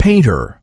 painter.